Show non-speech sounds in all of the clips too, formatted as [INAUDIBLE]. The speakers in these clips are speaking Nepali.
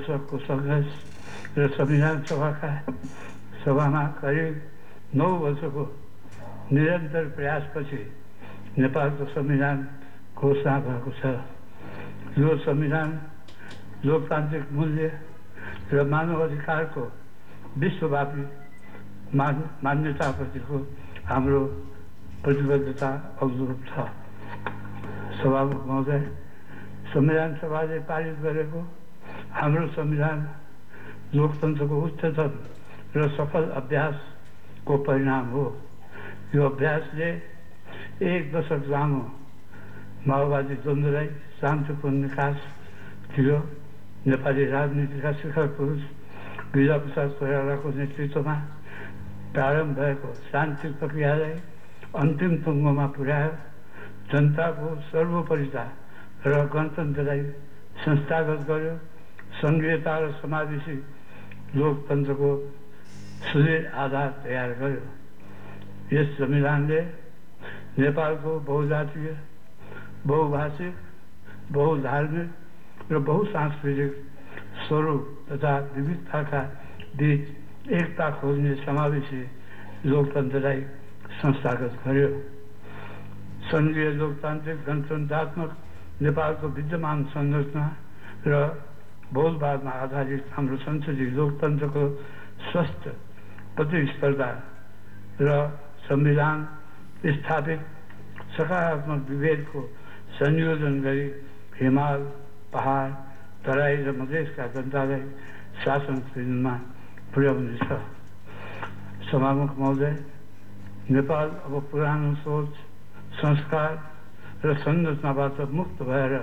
दशकको सङ्घर्ष र संविधान सभाका सभामा करिब नौ वर्षको निरन्तर प्रयासपछि नेपालको संविधान घोषणा भएको छ यो संविधान लोकतान्त्रिक मूल्य र मानव अधिकारको विश्वव्यापी मान मान्यताप्रतिको हाम्रो प्रतिबद्धता अनुरूप छ सभामुख महोदय संविधान सभाले पारित गरेको हाम्रो संविधान लोकतन्त्रको उच्चतम र सफल अभ्यासको परिणाम हो। यो अभ्यासले एक दशक लामो माओवादी द्वन्द्वलाई शान्तिपूर्ण निकास दियो नेपाली राजनीतिका शिखर पुरुष गिरिजा प्रसाद कोइरालाको नेतृत्वमा प्रारम्भ भएको शान्ति प्रक्रियालाई अन्तिम टुङ्गोमा पुर्यायो। जनताको सर्वोपरिता र गणतन्त्रलाई संस्थागत गर्यो। सङ्घीयता र समावेशी लोकतन्त्रको सुदृढ आधार तयार गर्यो यस संविधानले नेपालको बहुजातीय, बहुभाषिक, बहुधार्मिक र बहुसांस्कृतिक स्वरूप तथा विविधताका बिच एकता खोज्ने समावेशी लोकतन्त्रलाई संस्थागत गर्यो सङ्घीय लोकतान्त्रिक गणतन्त्रात्मक नेपालको विद्यमान संरचना र बहुलवादमा आधारित हाम्रो संसदीय लोकतन्त्रको स्वस्थ प्रतिस्पर्धा र संविधान स्थापित सकारात्मक विभेदको संयोजन गरी हिमाल पहाड तराई र मधेसका जनतालाई शासन केन्द्रमा पुर्याउनेछ। सभामुख महोदय नेपाल अब पुरानो सोच संस्कार र संरचनाबाट मुक्त भएर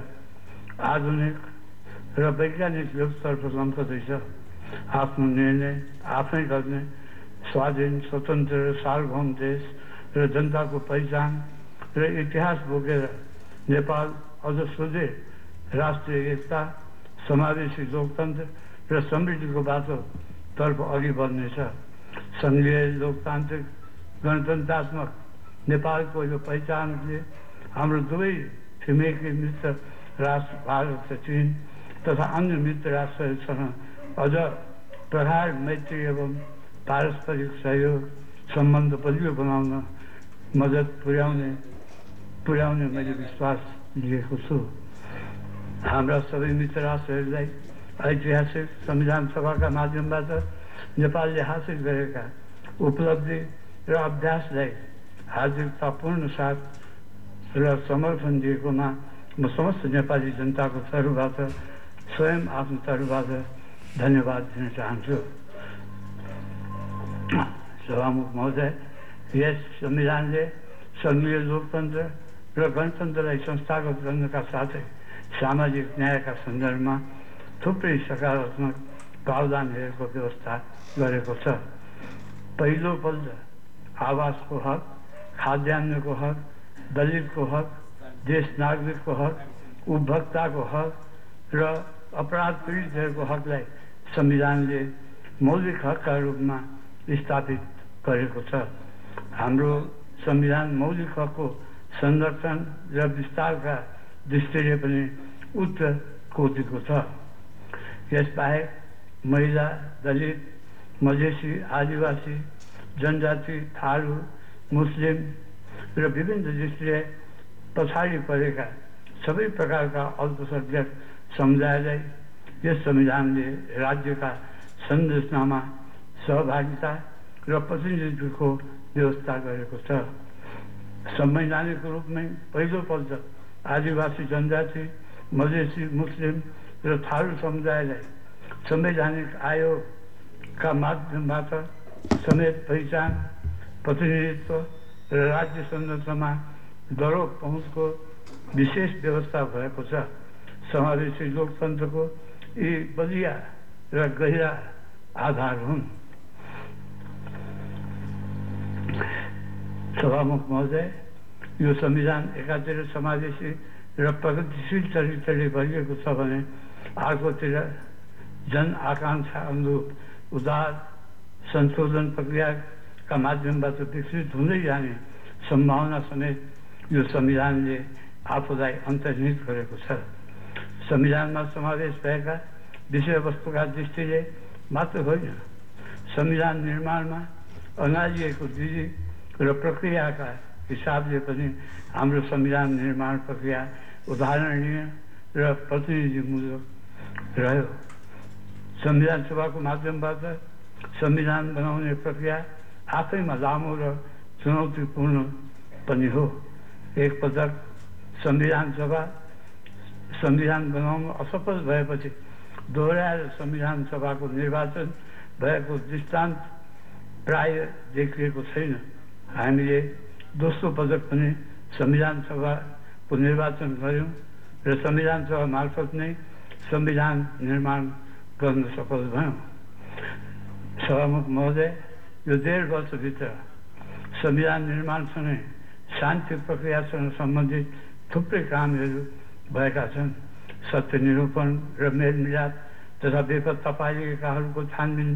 आधुनिक र वैज्ञानिक युगतर्फ लम्कदैछ आफ्नो निर्णय आफै गर्ने स्वाधीन स्वतन्त्र र सार्वभौम देश र जनताको पहिचान र इतिहास बोकेर नेपाल अझ सोझे राष्ट्रिय एकता समावेशी लोकतन्त्र र समृद्धिको बाटोतर्फ अघि बढ्नेछ सङ्घीय लोकतान्त्रिक गणतन्त्रात्मक नेपालको यो पहिचानले हाम्रो दुवै छिमेकी मित्र राष्ट्र भारत र चिन तथा अन्य मित्र राष्ट्रहरूसँग अझ प्रगाढ मैत्री एवं पारस्परिक सहयोग सम्बन्ध बलियो बनाउन मद्दत पुर्याउने पुर्याउने मैले विश्वास लिएको छु। हाम्रा सबै मित्र राष्ट्रहरूलाई ऐतिहासिक संविधान सभाका माध्यमबाट नेपालले हासिल गरेका उपलब्धि र अभ्यासलाई हार्दिकतापूर्ण साथ र समर्थन दिएकोमा म समस्त नेपाली जनताको तर्फबाट स्वयं तर्फबाट धन्यवाद दिन चाहन्छु सभामुख महोदय यस संविधानले सङ्घीय लोकतन्त्र र गणतन्त्रलाई संस्थागत गर्नका साथै सामाजिक न्यायका सन्दर्भमा थुप्रै सकारात्मक प्रावधानहरूको व्यवस्था गरेको छ। पहिलोपल्ट आवासको हक, खाद्यान्नको हक, दलितको हक, देश नागरिकको हक, उपभोक्ताको हक र अपराध पीडितहरूको हकलाई संविधानले मौलिक हकका रूपमा स्थापित गरेको छ। हाम्रो संविधान मौलिक हकको संरक्षण र विस्तारका दृष्टिले पनि उच्च कोटिको छ। यसबाहेक महिला दलित मधेसी आदिवासी जनजाति थारू मुस्लिम र विभिन्न दृष्टिले पछाडि परेका सबै प्रकारका अल्पसङ्ख्यक समुदायलाई यस संविधानले राज्यका संरचनामा सहभागिता र प्रतिनिधित्वको व्यवस्था गरेको छ। संवैधानिक रूपमै पहिलोपल्ट आदिवासी जनजाति मधेसी मुस्लिम र थारू समुदायलाई संवैधानिक आयोगका माध्यमबाट समेत पहिचान प्रतिनिधित्व र राज्य संरचनामा दरो पहुँचको विशेष व्यवस्था भएको छ। समावेशी लोकतन्त्रको यी बलिया र गहिरा आधार हुन्। सभामुख महोदय यो संविधान एकातिर समावेशी र प्रगतिशील चरित्रले भरिएको छ भने अर्कोतिर जन आकाङ्क्षा अनुरूप उदार संशोधन प्रक्रियाका माध्यमबाट विकसित हुँदै जाने सम्भावना समेत यो संविधानले आफूलाई अन्तर्निहित गरेको छ। संविधानमा समावेश भएका विषयवस्तुका दृष्टिले मात्र होइन संविधान निर्माणमा अनाजिएको विधि र प्रक्रियाका हिसाबले पनि हाम्रो संविधान निर्माण प्रक्रिया उदाहरणीय र प्रतिनिधिमूलक रह्यो। संविधान सभाको माध्यमबाट संविधान बनाउने प्रक्रिया आफैमा लामो र चुनौतीपूर्ण पनि हो। एकपटक संविधान सभा संविधान बनाउनु असफल भएपछि दोहोऱ्याएर संविधान सभाको निर्वाचन भएको दृष्टान्त प्राय देखिएको छैन। हामीले दोस्रो पटक पनि संविधान सभाको निर्वाचन गऱ्यौँ र संविधान सभा मार्फत नै संविधान निर्माण गर्न सफल भयौँ। सभामुख महोदय यो डेढ वर्षभित्र संविधान निर्माणसँगै शान्ति प्रक्रियासँग सम्बन्धित थुप्रै कामहरू भएका छन्। सत्य निरूपण र मेलमिलाप तथा बेपत्ता पाइएकाहरूको छानबिन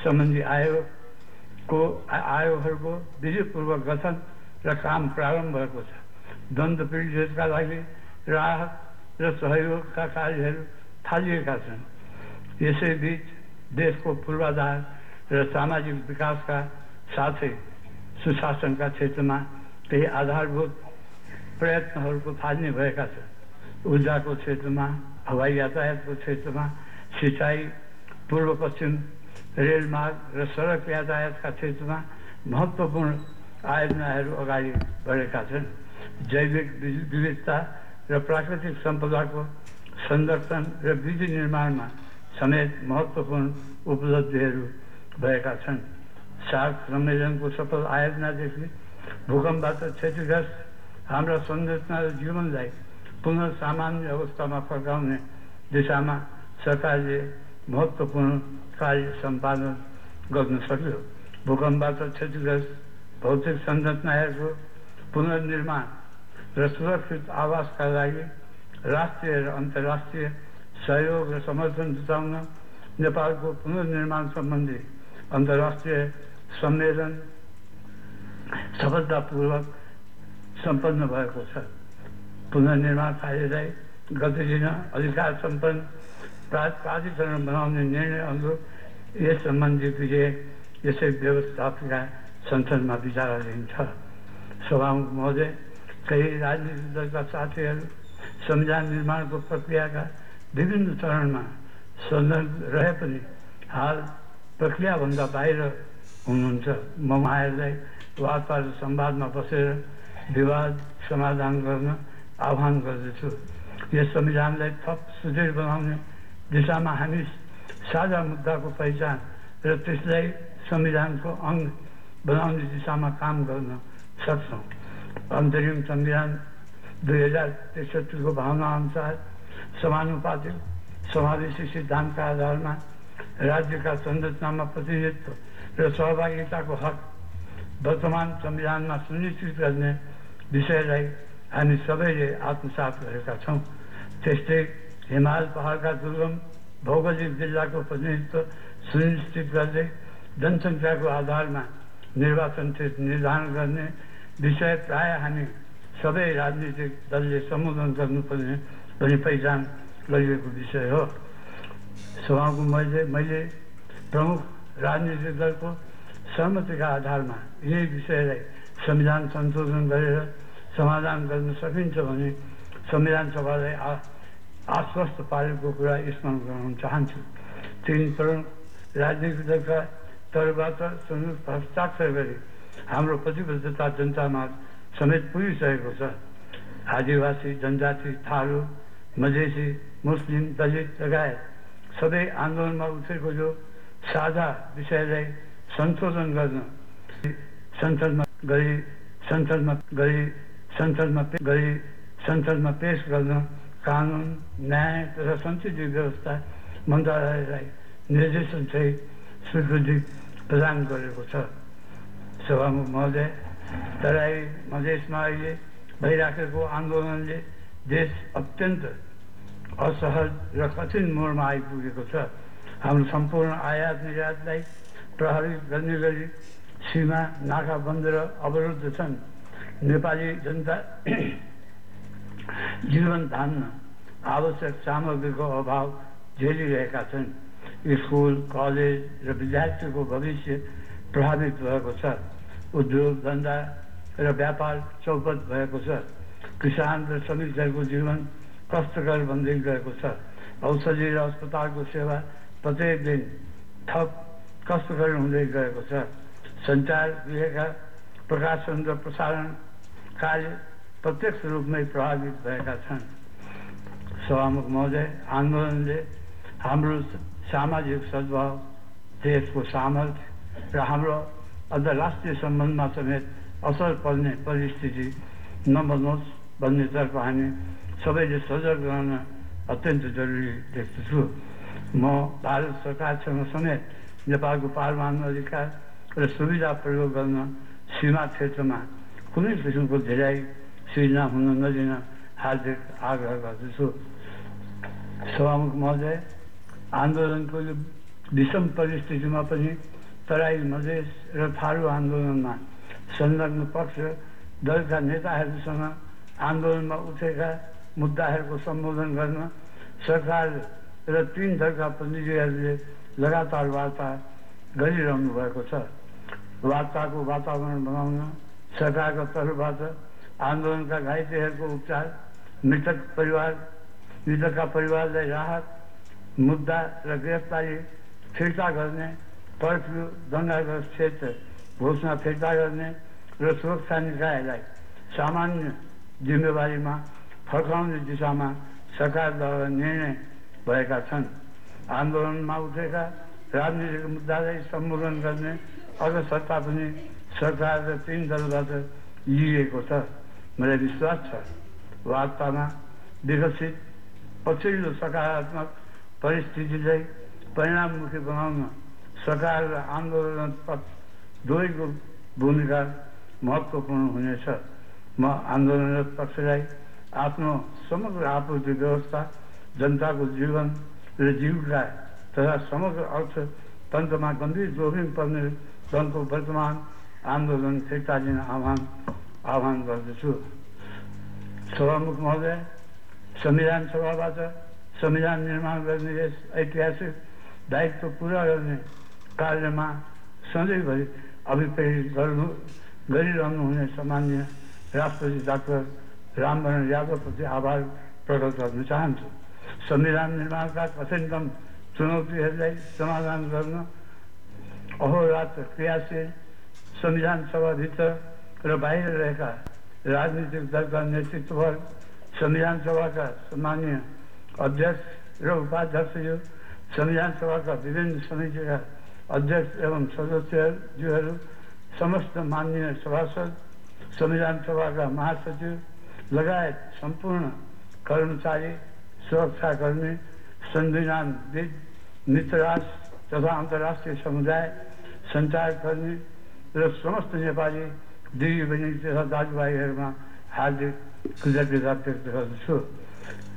सम्बन्धी आयोगको आयोगहरूको विधिपूर्वक गठन र काम प्रारम्भ भएको छ। द्वन्द पीडितका लागि राहत र सहयोगका कार्यहरू थालिएका छन्। यसैबिच देशको पूर्वाधार र सामाजिक विकासका साथै सुशासनका क्षेत्रमा केही आधारभूत प्रयत्नहरूको थाल्ने भएका छन्। ऊर्जाको क्षेत्रमा हवाई यातायातको क्षेत्रमा सिँचाइ पूर्व पश्चिम रेलमार्ग र सडक यातायातका क्षेत्रमा महत्त्वपूर्ण आयोजनाहरू अगाडि बढेका छन्। जैविक विविधता र प्राकृतिक सम्पदाको संरक्षण र विधि निर्माणमा समेत महत्त्वपूर्ण उपलब्धिहरू भएका छन्। सार्क सम्मेलनको सफल आयोजनादेखि भूकम्पबाट क्षतिग्रस्त हाम्रा संरचना र जीवनलाई पुनः सामान्य अवस्थामा फर्काउने दिशामा सरकारले महत्त्वपूर्ण कार्य सम्पादन गर्न सक्यो भूकम्पबाट क्षतिग्रस्त भौतिक संरचनाहरूको पुनर्निर्माण र सुरक्षित आवासका लागि राष्ट्रिय र अन्तर्राष्ट्रिय सहयोग र समर्थन जुटाउन नेपालको पुनर्निर्माण सम्बन्धी अन्तर्राष्ट्रिय सम्मेलन सफलतापूर्वक सम्पन्न भएको छ पुनर्निर्माण कार्यलाई गति दिन अधिकार सम्पन्न प्राधिकरण बनाउने निर्णय अनुरूप यस सम्बन्धी विधेयक यसै व्यवस्थापिका संसदमा विचाराधीन छ। सभामुख महोदय केही राजनीतिक दलका साथीहरू संविधान निर्माणको प्रक्रियाका विभिन्न चरणमा संलग्न रहे पनि हाल प्रक्रियाभन्दा बाहिर हुनुहुन्छ। म उहाँहरूलाई वार्ता र संवादमा बसेर विवाद समाधान गर्न आह्वान गर्दछु। यस संविधानलाई थप सुदृढ बनाउने दिशामा हामी साझा मुद्दाको पहिचान र त्यसलाई संविधानको अङ्ग बनाउने दिशामा काम गर्न सक्छौँ। अन्तरिम संविधान दुई हजार त्रिसठीको भावनाअनुसार समानुपातिक समावेशी सिद्धान्तका आधारमा राज्यका संरचनामा प्रतिनिधित्व र सहभागिताको हक वर्तमान संविधानमा सुनिश्चित गर्ने विषयलाई हामी सबैले आत्मसात गरेका छौँ। त्यस्तै हिमाल पहाडका दुर्गम भौगोलिक जिल्लाको प्रतिनिधित्व सुनिश्चित गर्दै जनसङ्ख्याको आधारमा निर्वाचन निर्धारण गर्ने विषय प्राय हामी सबै राजनीतिक दलले सम्बोधन गर्नुपर्ने भनी पहिचान गरिएको विषय हो। सभाको मैले मैले प्रमुख राजनीतिक दलको सहमतिका आधारमा यही विषयलाई संविधान संशोधन गरेर समाधान गर्न सकिन्छ भने संविधान सभालाई आ आश्वस्त पारेको कुरा स्मरण गराउन चाहन्छु। तिन प्रमुख राजनीतिक दलका तर्फबाट संयुक्त हस्ताक्षर गरी हाम्रो प्रतिबद्धता जनतामा समेत पुगिसकेको छ। आदिवासी जनजाति थारू मधेसी मुस्लिम दलित लगायत सबै आन्दोलनमा उठेको जो साझा विषयलाई संशोधन गर्न संसदमा गरी संसदमा गरी संसदमा गरी संसदमा पेश गर्न कानुन न्याय तथा संसदीय व्यवस्था मन्त्रालयलाई निर्देशनसहित स्वीकृति प्रदान गरेको छ। सभामुख महोदय तराई मधेसमा अहिले भइराखेको आन्दोलनले देश अत्यन्त असहज र कठिन मोडमा आइपुगेको छ। हाम्रो सम्पूर्ण आयात निर्यातलाई प्रभावित गर्ने गरी सीमा नाका बन्द र अवरुद्ध छन्। नेपाली जनता [CLEARS THROAT] जीवन धान्न आवश्यक सामग्रीको अभाव झेलिरहेका छन्। स्कुल कलेज र विद्यार्थीको भविष्य प्रभावित भएको छ। उद्योग धन्दा र व्यापार चौपट भएको छ। किसान र श्रमिकहरूको जीवन कष्टकर बन्दै गएको छ। औषधि र अस्पतालको सेवा प्रत्येक दिन थप कष्टकर हुँदै गएको छ। सञ्चार गृहका प्रकाशन र प्रसारण कार्य प्रत्यक्ष रूपमै प्रभावित भएका छन्। सभामुख महोदय आन्दोलनले हाम्रो सामाजिक सद्भाव देशको सामर्थ्य र हाम्रो अन्तर्राष्ट्रिय सम्बन्धमा समेत असर पर्ने परिस्थिति नबनोस् भन्नेतर्फ हामी सबैले सजग रहन अत्यन्त जरुरी देख्दछु। म भारत सरकारसँग समेत नेपालको पारमान अधिकार र सुविधा प्रयोग गर्न सीमा क्षेत्रमा कुनै किसिमको धेरै सिर्जना हुन नदिन हार्दिक आग्रह गर्दछु सभामुख महोदय आन्दोलनको यो विषम परिस्थितिमा पनि तराई मधेस र थारू आन्दोलनमा संलग्न पक्ष दलका नेताहरूसँग आन्दोलनमा उठेका मुद्दाहरूको सम्बोधन गर्न सरकार र तिन दलका प्रतिनिधिहरूले लगातार वार्ता गरिरहनु भएको छ वार्ताको वातावरण बनाउन सरकारको तर्फबाट आन्दोलनका घाइतेहरूको उपचार मृतक परिवार मृतकका परिवारलाई राहत मुद्दा र गिरफ्तारी फिर्ता गर्ने कर्फ्यू दङ्गाग्रस्त क्षेत्र घोषणा फिर्ता गर्ने र सुरक्षा निकायलाई सामान्य जिम्मेवारीमा फर्काउने दिशामा सरकारद्वारा निर्णय भएका छन्। आन्दोलनमा उठेका राजनीतिक मुद्दालाई सम्बोधन गर्ने अझ सत्ता पनि सरकार र तिन दलबाट लिइएको छ। मलाई विश्वास छ वार्तामा विकसित पछिल्लो सकारात्मक परिस्थितिलाई परिणाममुखी बनाउन सरकार र आन्दोलन दुवैको भूमिका महत्त्वपूर्ण हुनेछ। म आन्दोलनरत पक्षलाई आफ्नो समग्र आपूर्ति व्यवस्था जनताको जीवन र जीविका तथा समग्र अर्थतन्त्रमा गम्भीर जोखिम पर्ने दलको वर्तमान आन्दोलन फिर्ता दिन आह्वान आह्वान गर्दछु। सभामुख महोदय संविधान सभाबाट संविधान निर्माण गर्ने यस ऐतिहासिक दायित्व पुरा गर्ने कार्यमा सधैँभरि अभिप्रेरित गर्नु गरिरहनुहुने सामान्य राष्ट्रपति डाक्टर रामवरण यादवप्रति आभार प्रकट गर्न चाहन्छु। संविधान निर्माणका कठिनतम चुनौतीहरूलाई समाधान गर्न अहोरात्र क्रियाशील संविधान सभाभित्र र बाहिर रहेका राजनीतिक दलका नेतृत्ववर्ग संविधान सभाका सामान्य अध्यक्ष र उपाध्यक्षज्यू संविधान सभाका विभिन्न समितिका अध्यक्ष एवं सदस्यज्यूहरू, समस्त मान्य सभासद संविधान सभाका महासचिव, लगायत सम्पूर्ण कर्मचारी, सुरक्षाकर्मी संविधानविद मित्र राष्ट्र तथा अन्तर्राष्ट्रिय समुदाय सञ्चारकर्मी र समस्त नेपाली दिदी बहिनी तथा दाजुभाइहरूमा हार्दिक कृतज्ञता व्यक्त गर्दछु।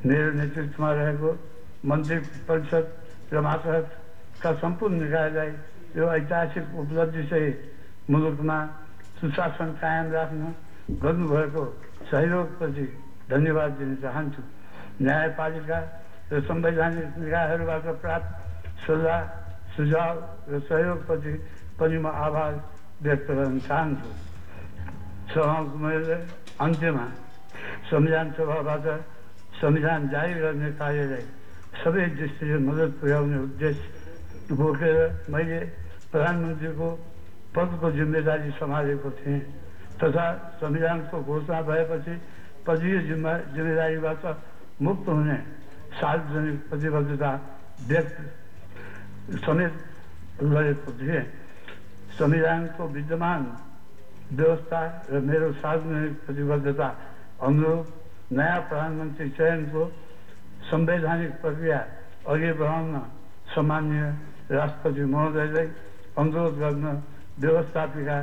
मेरो नेतृत्वमा रहेको मन्त्री परिषद र मातहतका सम्पूर्ण निकायलाई यो ऐतिहासिक उपलब्धिसहित मुलुकमा सुशासन कायम राख्न गर्नुभएको सहयोगप्रति धन्यवाद दिन चाहन्छु। न्यायपालिका र संवैधानिक निकायहरूबाट प्राप्त सल्लाह सुझाव र सहयोगप्रति पनि म आभार व्यक्त गर्न चाहन्छु सभाको अन्त्यमा संविधान सभाबाट संविधान जारी गर्ने कार्यलाई सबै दृष्टिले मद्दत पुर्याउने उद्देश्य बोकेर मैले प्रधानमन्त्रीको पदको जिम्मेदारी सम्हालेको थिएँ तथा संविधानको घोषणा भएपछि पदीय जिम्मा जिम्मेदारीबाट मुक्त हुने सार्वजनिक प्रतिबद्धता व्यक्त गरेको थिएँ संविधानको विद्यमान व्यवस्था र मेरो सार्वजनिक प्रतिबद्धता अनुरूप नयाँ प्रधानमन्त्री चयनको संवैधानिक प्रक्रिया अघि बढाउन सामान्य राष्ट्रपति महोदयलाई अनुरोध गर्न व्यवस्थापिका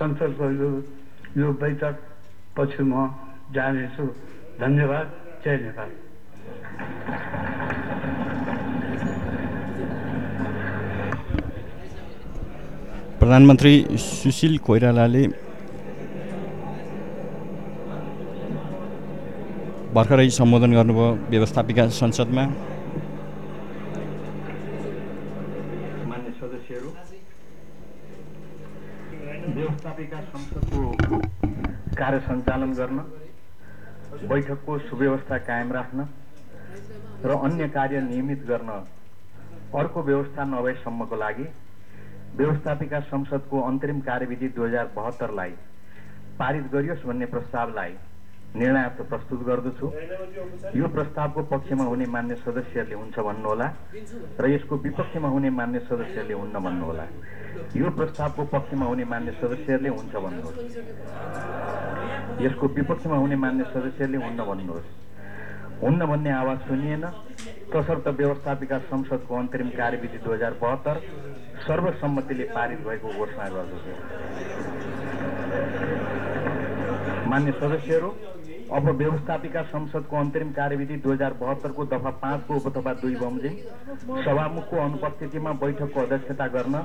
यो यो बैठक पछि म जानेछु धन्यवाद जय नेपाल प्रधानमन्त्री सुशील कोइरालाले भर्खरै सम्बोधन गर्नुभयो व्यवस्थापिका संसदमा व्यवस्थापिका संसदको कार्य सञ्चालन गर्न बैठकको सुव्यवस्था कायम राख्न र अन्य कार्य नियमित गर्न अर्को व्यवस्था नभएसम्मको लागि व्यवस्थापिका संसदको अन्तरिम कार्यविधि दुई हजार बहत्तरलाई पारित गरियोस् भन्ने प्रस्तावलाई निर्णयार्थ प्रस्तुत गर्दछु। यो प्रस्तावको पक्षमा हुने मान्य सदस्यहरूले हुन्छ भन्नुहोला र यसको विपक्षमा हुने मान्य सदस्यहरूले हुन्न भन्नुहोला। यो प्रस्तावको पक्षमा हुने मान्य सदस्यहरूले हुन्छ भन्नुहोस्। यसको विपक्षमा हुने मान्य सदस्यहरूले हुन्न भन्नुहोस्। हुन्न भन्ने आवाज सुनिएन। तसर्थ व्यवस्थापिका संसदको अन्तरिम कार्यविधि दुई हजार बहत्तर सर्वसम्मतिले पारित भएको घोषणा गर्दछु। मान्य सदस्यहरू अब व्यवस्थापिका संसदको अन्तरिम कार्यविधि दुई हजार बहत्तरको दफा पाँचको उपदफा दुई बमोजिम सभामुखको अनुपस्थितिमा बैठकको अध्यक्षता गर्न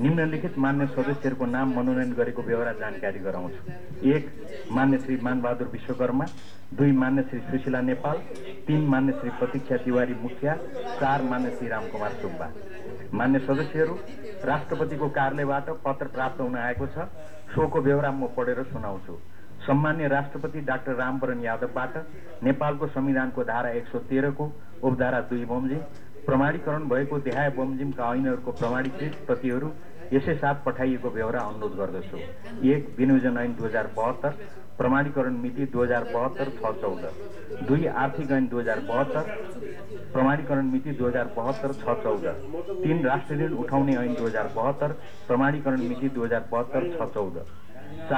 निम्नलिखित मान्य सदस्यहरूको नाम मनोनयन गरेको बेहोरा जानकारी गराउँछु। एक मान्य श्री मानबहादुर विश्वकर्मा दुई मान्य श्री सुशीला नेपाल तीन मान्य श्री प्रतीक्षा तिवारी मुखिया चार मान्य श्री रामकुमार सुब्बा। मान्य सदस्यहरू राष्ट्रपतिको कार्यालयबाट पत्र प्राप्त हुन आएको छ। सोको बेहोरा म पढेर सुनाउँछु। सम्मान्य राष्ट्रपति डाक्टर रामवरण यादवबाट नेपालको संविधानको धारा एक सौ तेह्रको उपधारा दुई बमोजिम प्रमाणीकरण भएको देहाय बमोजिमका ऐनहरूको प्रमाणीकृत प्रतिहरू यसै साथ पठाइएको बेहोरा अनुरोध गर्दछु। एक विनियोजन ऐन दुई हजार बहत्तर प्रमाणीकरण मिति दुई हजार बहत्तर छ चौध। दुई आर्थिक ऐन दुई हजार बहत्तर प्रमाणीकरण मिति दुई हजार बहत्तर छ चौध। तिन राष्ट्रिय ऋण उठाउने ऐन दुई हजार बहत्तर प्रमाणीकरण मिति दुई हजार बहत्तर छ चौध।